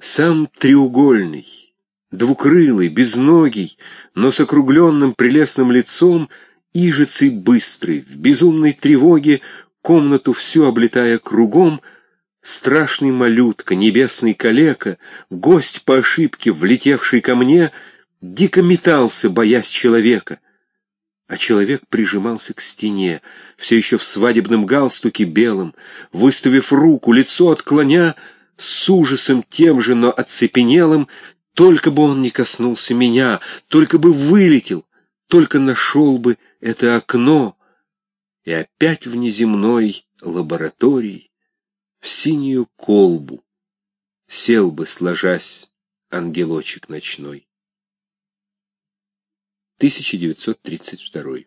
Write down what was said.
Сам треугольный, двукрылый, безногий, но с округленным прелестным лицом, ижицей быстрый, в безумной тревоге, комнату всю облетая кругом, страшный малютка, небесный калека, гость по ошибке, влетевший ко мне, дико метался, боясь человека. А человек прижимался к стене, все еще в свадебном галстуке белом, выставив руку, лицо отклоня, с ужасом тем же, но оцепенелым, только бы он не коснулся меня, только бы вылетел, только нашел бы это окно, и опять в неземной лаборатории, в синюю колбу, сел бы, сложась, ангелочек ночной. 1932